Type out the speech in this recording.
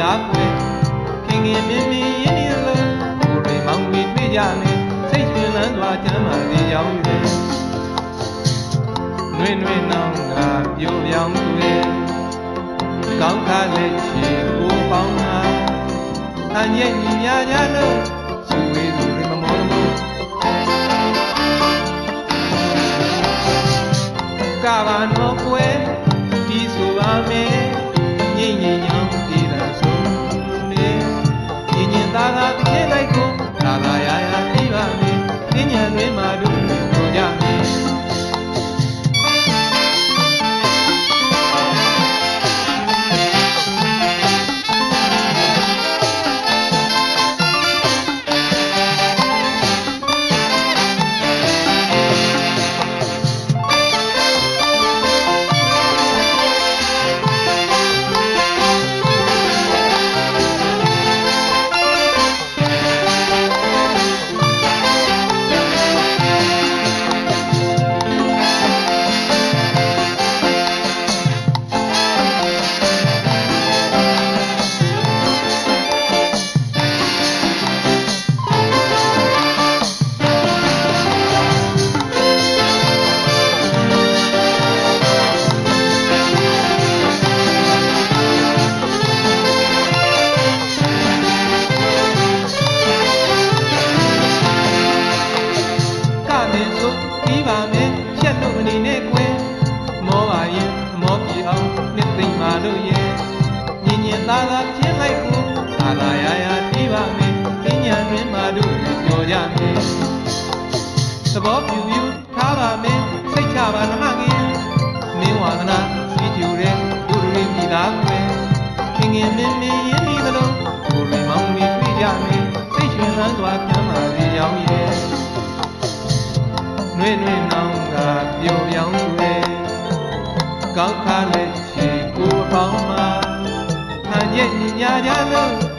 တို့ရင်းမိသားကွယ်ခင်ခင်မင်းမင်းရင်းနေလို့ကိုယ်တွေမောင်ပြီးတွေ့ကြမယ်စိတ်ရှင်လန်းစွာချမ်းသာစေရောက်တယ်နှွေနှွေနောင်ကပြိုပြောင်းသူရဲ့ကောင်းခါလက်ချေကိုပေါင်းမှာအညက်ညီညာကြလို့သူဝေးသူတွေမမောမလို့ကဘာနောကွယ်ဒီဆိုပါမယ်ညင်ညင်ညော နှစ်သိမ့်ပါလို့ရဲ့ညင်ညင်သားသားပြင်းလိုက်ကိုသာသာရာရာပြီးပါမယ်ပညာတွင်မှာတို့ပြောကြမယ်သဘောပြူပြူထားပါမယ်စိတ်ချပါဓမ္မငယ်မင်းဝါဒနာစီကျူတဲ့ဒုရင်းမိသားကွယ်ခင်ခင်မင်းမင်းရင်းနေသလိုကိုယ်လေးမောင်လေးတွေ့ကြမယ်စိတ်ရှင်လန်းစွာကျမ်းပါစေရောက်ရဲ့နှွေနှွေနောင်ကပျော်ပြောင်းွယ်ကောက်ခါလက် ချေကိုအပေါ